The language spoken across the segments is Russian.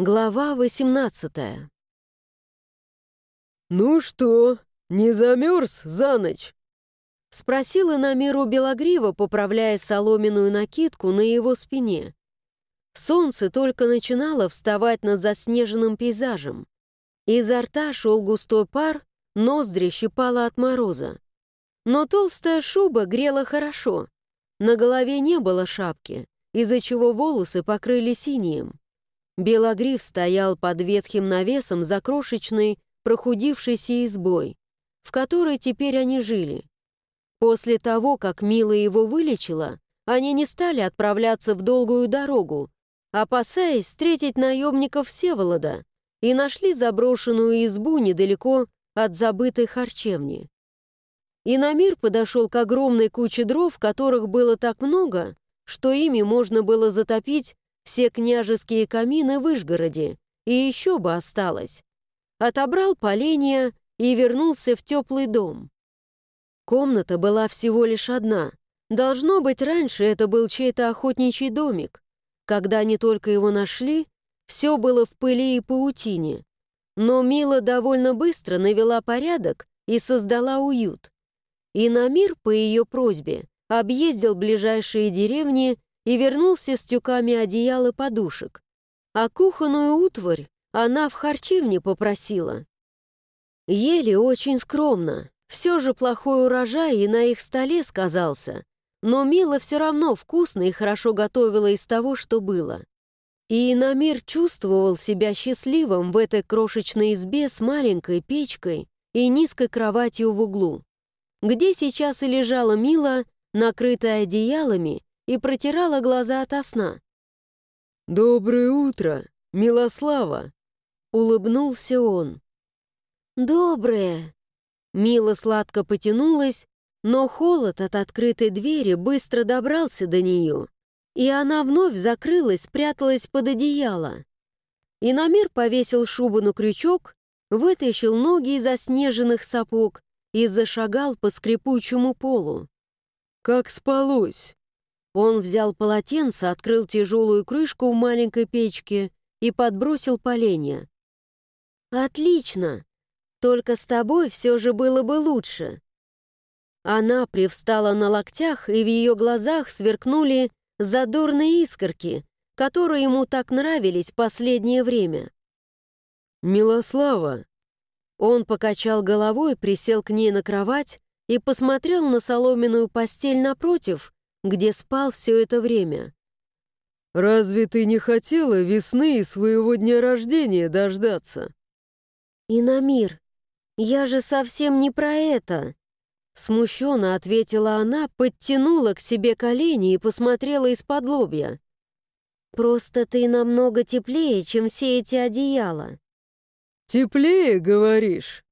Глава 18 «Ну что, не замерз за ночь?» Спросила на миру Белогрива, поправляя соломенную накидку на его спине. Солнце только начинало вставать над заснеженным пейзажем. Изо рта шел густой пар, ноздри щипало от мороза. Но толстая шуба грела хорошо. На голове не было шапки, из-за чего волосы покрыли синим. Белогрив стоял под ветхим навесом за крошечной, прохудившейся избой, в которой теперь они жили. После того, как Мила его вылечила, они не стали отправляться в долгую дорогу, опасаясь встретить наемников Всеволода, и нашли заброшенную избу недалеко от забытой харчевни. Инамир подошел к огромной куче дров, которых было так много, что ими можно было затопить все княжеские камины в Ижгороде, и еще бы осталось. Отобрал поленья и вернулся в теплый дом. Комната была всего лишь одна. Должно быть, раньше это был чей-то охотничий домик. Когда они только его нашли, все было в пыли и паутине. Но Мила довольно быстро навела порядок и создала уют. И Намир, по ее просьбе, объездил ближайшие деревни и вернулся с тюками одеял и подушек. А кухонную утварь она в харчевне попросила. Ели очень скромно. Все же плохой урожай и на их столе сказался. Но Мила все равно вкусно и хорошо готовила из того, что было. И Инамир чувствовал себя счастливым в этой крошечной избе с маленькой печкой и низкой кроватью в углу, где сейчас и лежала Мила, накрытая одеялами и протирала глаза ото сна. «Доброе утро, Милослава!» — улыбнулся он. «Доброе!» Мила сладко потянулась, но холод от открытой двери быстро добрался до нее, и она вновь закрылась, спряталась под одеяло. Иномир повесил шубу на крючок, вытащил ноги из заснеженных сапог и зашагал по скрипучему полу. «Как спалось?» Он взял полотенце, открыл тяжелую крышку в маленькой печке и подбросил поленья. «Отлично! Только с тобой все же было бы лучше». Она привстала на локтях, и в ее глазах сверкнули задорные искорки, которые ему так нравились последнее время. «Милослава!» Он покачал головой, присел к ней на кровать и посмотрел на соломенную постель напротив, где спал все это время. «Разве ты не хотела весны и своего дня рождения дождаться?» «Инамир, я же совсем не про это!» Смущенно ответила она, подтянула к себе колени и посмотрела из-под лобья. «Просто ты намного теплее, чем все эти одеяла». «Теплее, говоришь?»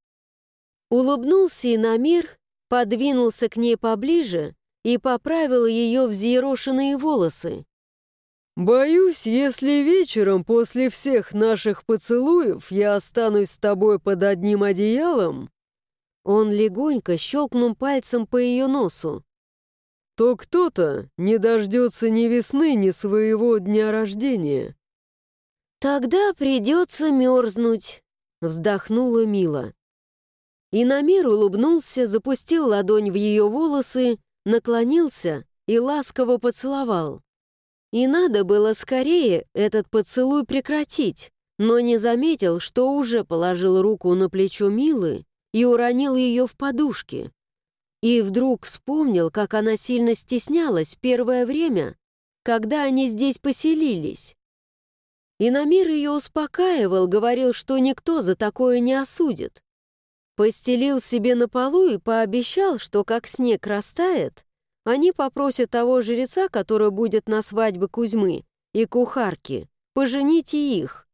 Улыбнулся Инамир, подвинулся к ней поближе и поправил ее взъерошенные волосы. «Боюсь, если вечером после всех наших поцелуев я останусь с тобой под одним одеялом...» Он легонько щелкнул пальцем по ее носу. «То кто-то не дождется ни весны, ни своего дня рождения». «Тогда придется мерзнуть», — вздохнула Мила. И Намир улыбнулся, запустил ладонь в ее волосы наклонился и ласково поцеловал. И надо было скорее этот поцелуй прекратить, но не заметил, что уже положил руку на плечо Милы и уронил ее в подушки. И вдруг вспомнил, как она сильно стеснялась первое время, когда они здесь поселились. И Намир ее успокаивал, говорил, что никто за такое не осудит. Постелил себе на полу и пообещал, что как снег растает, они попросят того жреца, который будет на свадьбе Кузьмы, и кухарки, пожените их.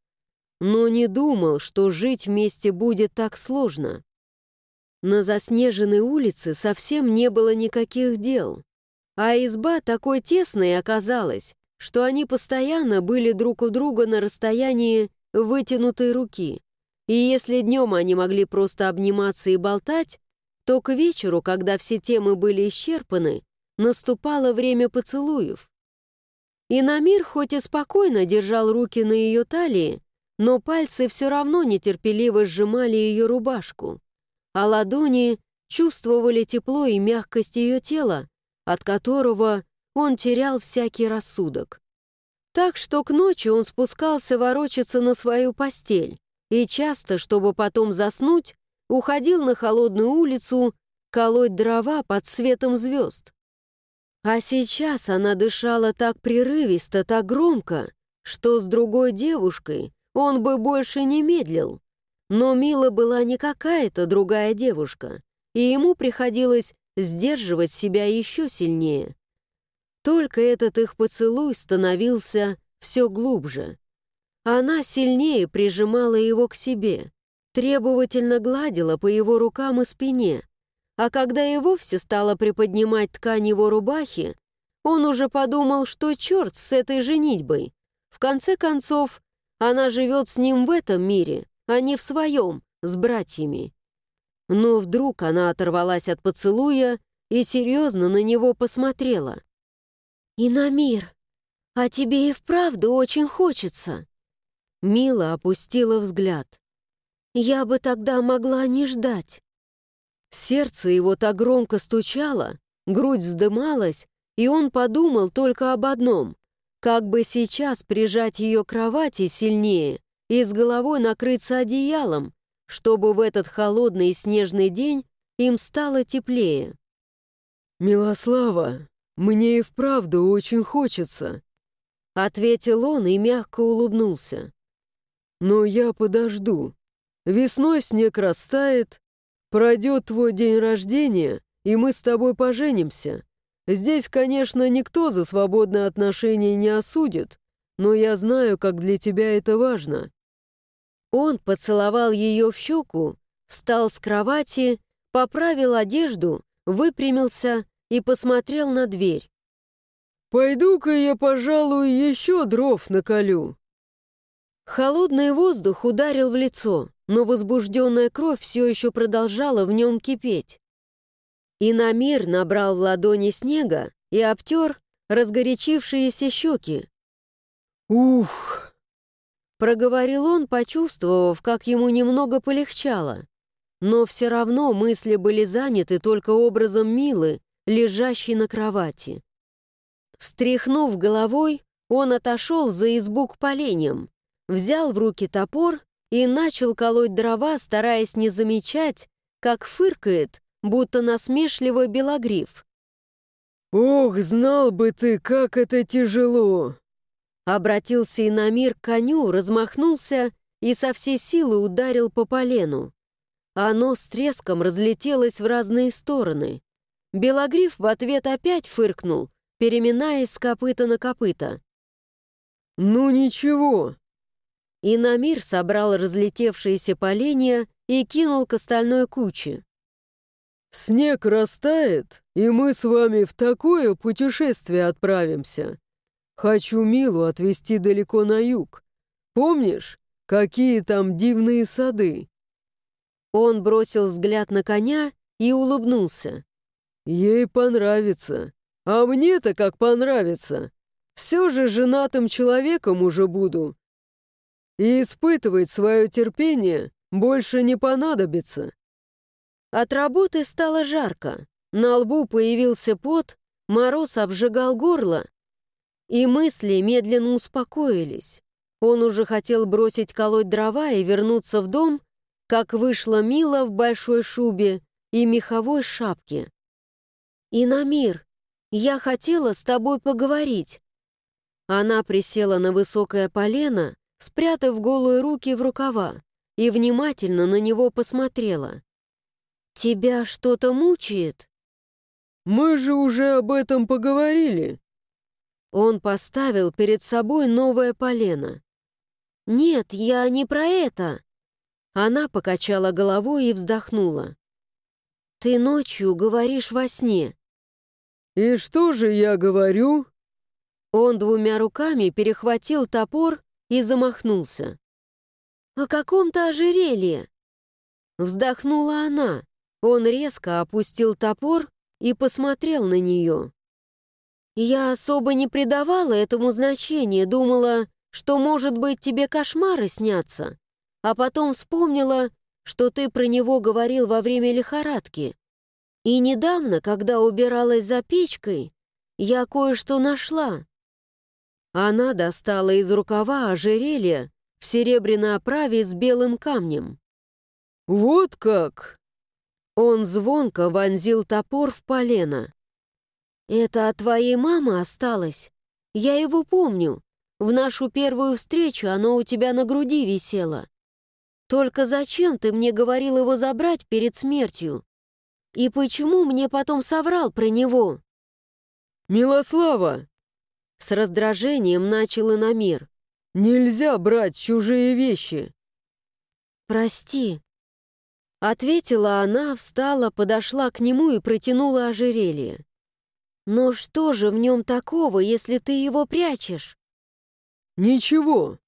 Но не думал, что жить вместе будет так сложно. На заснеженной улице совсем не было никаких дел, а изба такой тесной оказалась, что они постоянно были друг у друга на расстоянии вытянутой руки. И если днем они могли просто обниматься и болтать, то к вечеру, когда все темы были исчерпаны, наступало время поцелуев. И Намир хоть и спокойно держал руки на ее талии, но пальцы все равно нетерпеливо сжимали ее рубашку, а ладони чувствовали тепло и мягкость ее тела, от которого он терял всякий рассудок. Так что к ночи он спускался ворочаться на свою постель и часто, чтобы потом заснуть, уходил на холодную улицу колоть дрова под светом звезд. А сейчас она дышала так прерывисто, так громко, что с другой девушкой он бы больше не медлил. Но Мила была не какая-то другая девушка, и ему приходилось сдерживать себя еще сильнее. Только этот их поцелуй становился все глубже. Она сильнее прижимала его к себе, требовательно гладила по его рукам и спине, а когда и вовсе стала приподнимать ткань его рубахи, он уже подумал, что черт с этой женитьбой. В конце концов, она живет с ним в этом мире, а не в своем, с братьями. Но вдруг она оторвалась от поцелуя и серьезно на него посмотрела. «И на мир, а тебе и вправду очень хочется». Мила опустила взгляд. «Я бы тогда могла не ждать». Сердце его так громко стучало, грудь вздымалась, и он подумал только об одном — как бы сейчас прижать ее к кровати сильнее и с головой накрыться одеялом, чтобы в этот холодный снежный день им стало теплее. «Милослава, мне и вправду очень хочется», — ответил он и мягко улыбнулся. «Но я подожду. Весной снег растает, пройдет твой день рождения, и мы с тобой поженимся. Здесь, конечно, никто за свободные отношения не осудит, но я знаю, как для тебя это важно». Он поцеловал ее в щеку, встал с кровати, поправил одежду, выпрямился и посмотрел на дверь. «Пойду-ка я, пожалуй, еще дров наколю». Холодный воздух ударил в лицо, но возбужденная кровь все еще продолжала в нем кипеть. И на мир набрал в ладони снега и обтер разгорячившиеся щеки. «Ух!» Проговорил он, почувствовав, как ему немного полегчало. Но все равно мысли были заняты только образом Милы, лежащей на кровати. Встряхнув головой, он отошел за избу к поленьям, взял в руки топор и начал колоть дрова, стараясь не замечать, как фыркает будто насмешливо белогриф. «Ох, знал бы ты, как это тяжело!» Обратился Инамир к коню, размахнулся и со всей силы ударил по полену. Оно с треском разлетелось в разные стороны. Белогриф в ответ опять фыркнул, переминаясь с копыта на копыта. «Ну ничего!» Инамир собрал разлетевшиеся поленья и кинул к остальной куче. Снег растает, и мы с вами в такое путешествие отправимся. Хочу Милу отвезти далеко на юг. Помнишь, какие там дивные сады?» Он бросил взгляд на коня и улыбнулся. «Ей понравится. А мне-то как понравится. Все же женатым человеком уже буду. И испытывать свое терпение больше не понадобится». От работы стало жарко, на лбу появился пот, мороз обжигал горло, и мысли медленно успокоились. Он уже хотел бросить колоть дрова и вернуться в дом, как вышла Мила в большой шубе и меховой шапке. «Инамир, я хотела с тобой поговорить». Она присела на высокое полено, спрятав голые руки в рукава, и внимательно на него посмотрела. «Тебя что-то мучает?» «Мы же уже об этом поговорили». Он поставил перед собой новое полено. «Нет, я не про это». Она покачала головой и вздохнула. «Ты ночью говоришь во сне». «И что же я говорю?» Он двумя руками перехватил топор и замахнулся. «О каком-то ожерелье!» Вздохнула она. Он резко опустил топор и посмотрел на нее. Я особо не придавала этому значения, думала, что, может быть, тебе кошмары снятся, а потом вспомнила, что ты про него говорил во время лихорадки. И недавно, когда убиралась за печкой, я кое-что нашла. Она достала из рукава ожерелье в серебряной оправе с белым камнем. «Вот как!» Он звонко вонзил топор в полено. «Это от твоей мамы осталось? Я его помню. В нашу первую встречу оно у тебя на груди висело. Только зачем ты мне говорил его забрать перед смертью? И почему мне потом соврал про него?» «Милослава!» С раздражением начал Иномир. «Нельзя брать чужие вещи!» «Прости!» Ответила она, встала, подошла к нему и протянула ожерелье. «Но что же в нем такого, если ты его прячешь?» «Ничего!»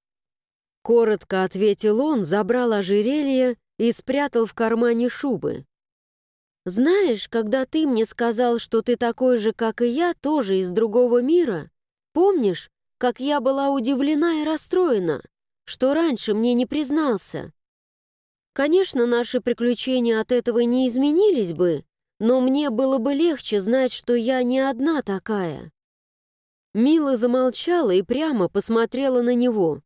Коротко ответил он, забрал ожерелье и спрятал в кармане шубы. «Знаешь, когда ты мне сказал, что ты такой же, как и я, тоже из другого мира, помнишь, как я была удивлена и расстроена, что раньше мне не признался? Конечно, наши приключения от этого не изменились бы, но мне было бы легче знать, что я не одна такая». Мила замолчала и прямо посмотрела на него.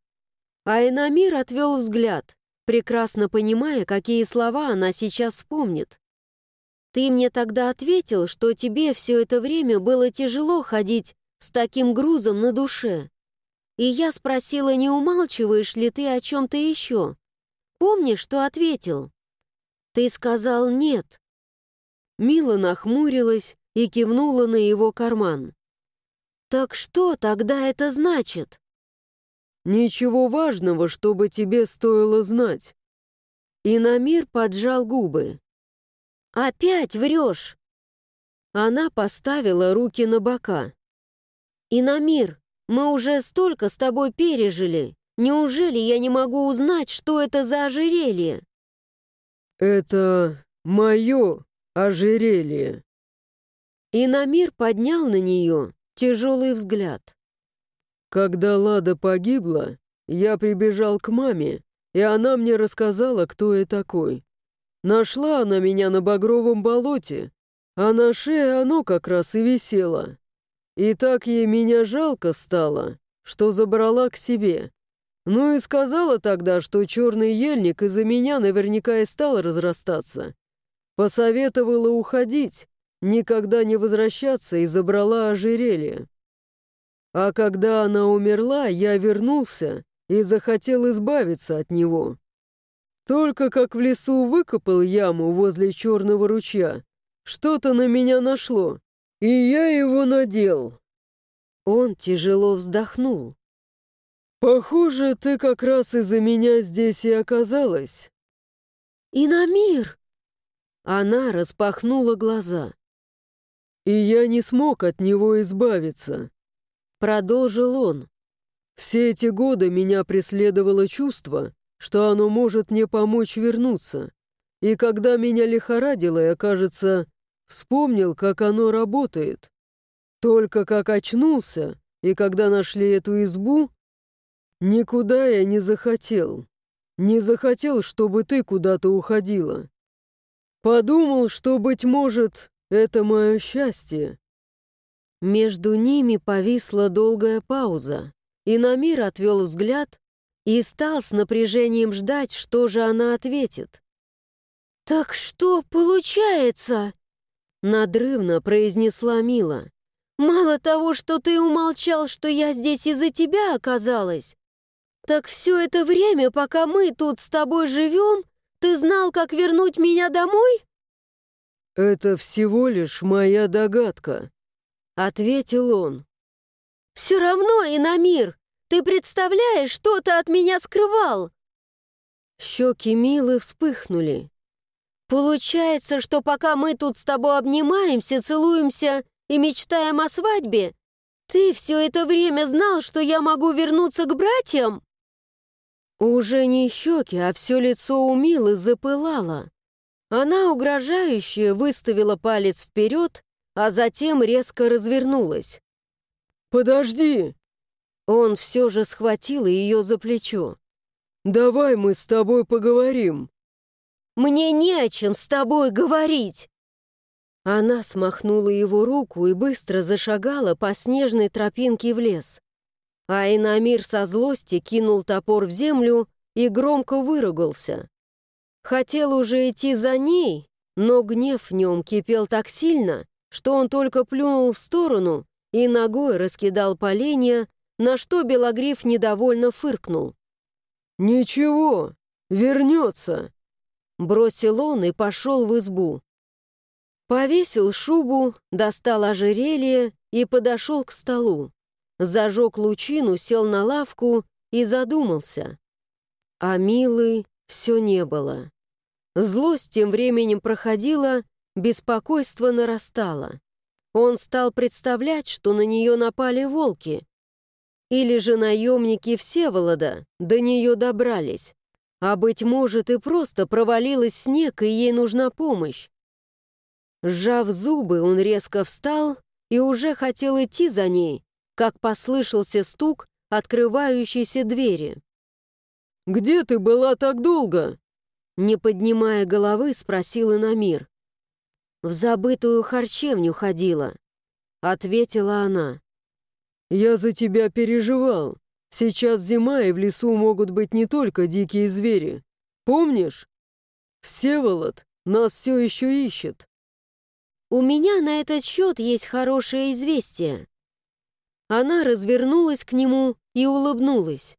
А Энамир отвел взгляд, прекрасно понимая, какие слова она сейчас вспомнит. «Ты мне тогда ответил, что тебе все это время было тяжело ходить с таким грузом на душе. И я спросила, не умалчиваешь ли ты о чем-то еще. Помнишь, что ответил?» «Ты сказал нет». Мила нахмурилась и кивнула на его карман. «Так что тогда это значит?» «Ничего важного, чтобы тебе стоило знать». Инамир поджал губы. «Опять врешь!» Она поставила руки на бока. «Инамир, мы уже столько с тобой пережили. Неужели я не могу узнать, что это за ожерелье?» «Это мое ожерелье». Инамир поднял на нее тяжелый взгляд. Когда Лада погибла, я прибежал к маме, и она мне рассказала, кто я такой. Нашла она меня на Багровом болоте, а на шее оно как раз и висело. И так ей меня жалко стало, что забрала к себе. Ну и сказала тогда, что черный ельник из-за меня наверняка и стал разрастаться. Посоветовала уходить, никогда не возвращаться и забрала ожерелье. А когда она умерла, я вернулся и захотел избавиться от него. Только как в лесу выкопал яму возле черного ручья, что-то на меня нашло, и я его надел. Он тяжело вздохнул. «Похоже, ты как раз из-за меня здесь и оказалась». «И на мир!» Она распахнула глаза. «И я не смог от него избавиться. Продолжил он. «Все эти годы меня преследовало чувство, что оно может мне помочь вернуться. И когда меня лихорадило, я, кажется, вспомнил, как оно работает. Только как очнулся, и когда нашли эту избу, никуда я не захотел. Не захотел, чтобы ты куда-то уходила. Подумал, что, быть может, это мое счастье. Между ними повисла долгая пауза, и Намир отвел взгляд и стал с напряжением ждать, что же она ответит. «Так что получается?» — надрывно произнесла Мила. «Мало того, что ты умолчал, что я здесь из-за тебя оказалась, так все это время, пока мы тут с тобой живем, ты знал, как вернуть меня домой?» «Это всего лишь моя догадка», Ответил он. «Все равно, Инамир, ты представляешь, что ты от меня скрывал?» Щеки Милы вспыхнули. «Получается, что пока мы тут с тобой обнимаемся, целуемся и мечтаем о свадьбе, ты все это время знал, что я могу вернуться к братьям?» Уже не щеки, а все лицо у Милы запылало. Она угрожающе выставила палец вперед а затем резко развернулась. «Подожди!» Он все же схватил ее за плечо. «Давай мы с тобой поговорим». «Мне не о чем с тобой говорить!» Она смахнула его руку и быстро зашагала по снежной тропинке в лес. А Инамир со злости кинул топор в землю и громко выругался. Хотел уже идти за ней, но гнев в нем кипел так сильно, что он только плюнул в сторону и ногой раскидал поленья, на что Белогриф недовольно фыркнул. «Ничего, вернется!» Бросил он и пошел в избу. Повесил шубу, достал ожерелье и подошел к столу. Зажег лучину, сел на лавку и задумался. А Милы все не было. Злость тем временем проходила, беспокойство нарастало. Он стал представлять, что на нее напали волки. Или же наемники Всеволода до нее добрались. А, быть может, и просто провалилась снег, и ей нужна помощь. Сжав зубы, он резко встал и уже хотел идти за ней, как послышался стук открывающейся двери. «Где ты была так долго?» Не поднимая головы, спросил Инамир. «В забытую харчевню ходила», — ответила она. «Я за тебя переживал. Сейчас зима, и в лесу могут быть не только дикие звери. Помнишь? Всеволод нас все еще ищет». «У меня на этот счет есть хорошее известие». Она развернулась к нему и улыбнулась.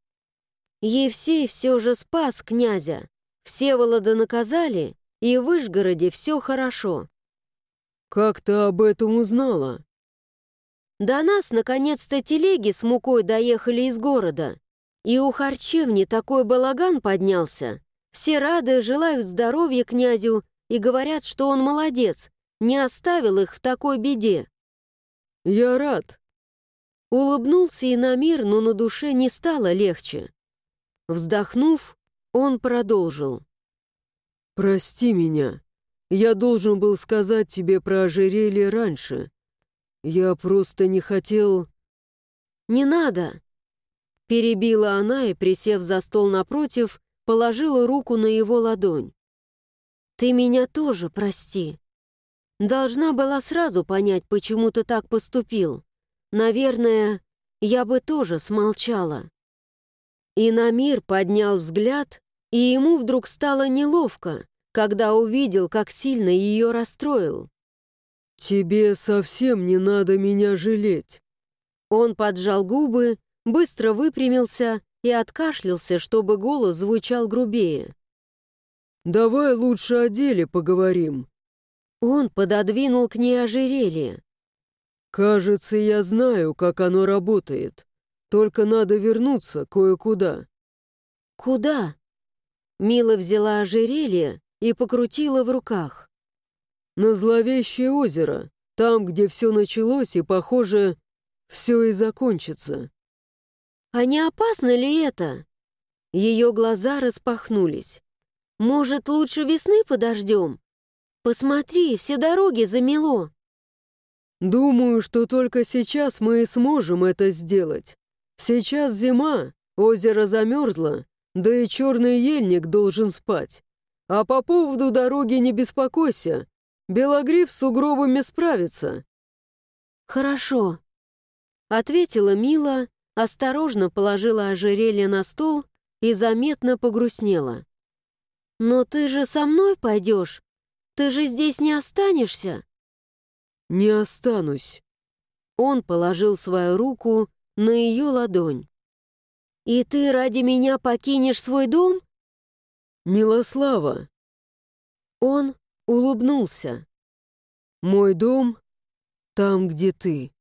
Евсей все же спас князя. Всеволода наказали, и в Вышгороде все хорошо. «Как ты об этом узнала?» До нас, наконец-то, телеги с мукой доехали из города. И у харчевни такой балаган поднялся. Все рады, желают здоровья князю и говорят, что он молодец, не оставил их в такой беде. «Я рад». Улыбнулся и на мир, но на душе не стало легче. Вздохнув, он продолжил. «Прости меня. Я должен был сказать тебе про ожерелье раньше. Я просто не хотел...» «Не надо!» Перебила она и, присев за стол напротив, положила руку на его ладонь. «Ты меня тоже прости. Должна была сразу понять, почему ты так поступил. Наверное, я бы тоже смолчала». И на мир поднял взгляд, и ему вдруг стало неловко, когда увидел, как сильно ее расстроил. «Тебе совсем не надо меня жалеть». Он поджал губы, быстро выпрямился и откашлялся, чтобы голос звучал грубее. «Давай лучше о деле поговорим». Он пододвинул к ней ожерелье. «Кажется, я знаю, как оно работает. Только надо вернуться кое-куда». «Куда?» Мила взяла ожерелье и покрутила в руках. «На зловещее озеро, там, где все началось, и, похоже, все и закончится». «А не опасно ли это?» Ее глаза распахнулись. «Может, лучше весны подождем? Посмотри, все дороги замело». «Думаю, что только сейчас мы и сможем это сделать. Сейчас зима, озеро замерзло, да и черный ельник должен спать. А по поводу дороги не беспокойся. Белогриф с сугробами справится». «Хорошо», — ответила Мила, осторожно положила ожерелье на стол и заметно погрустнела. «Но ты же со мной пойдешь? Ты же здесь не останешься?» «Не останусь». Он положил свою руку на ее ладонь. «И ты ради меня покинешь свой дом?» «Милослава!» Он улыбнулся. «Мой дом там, где ты».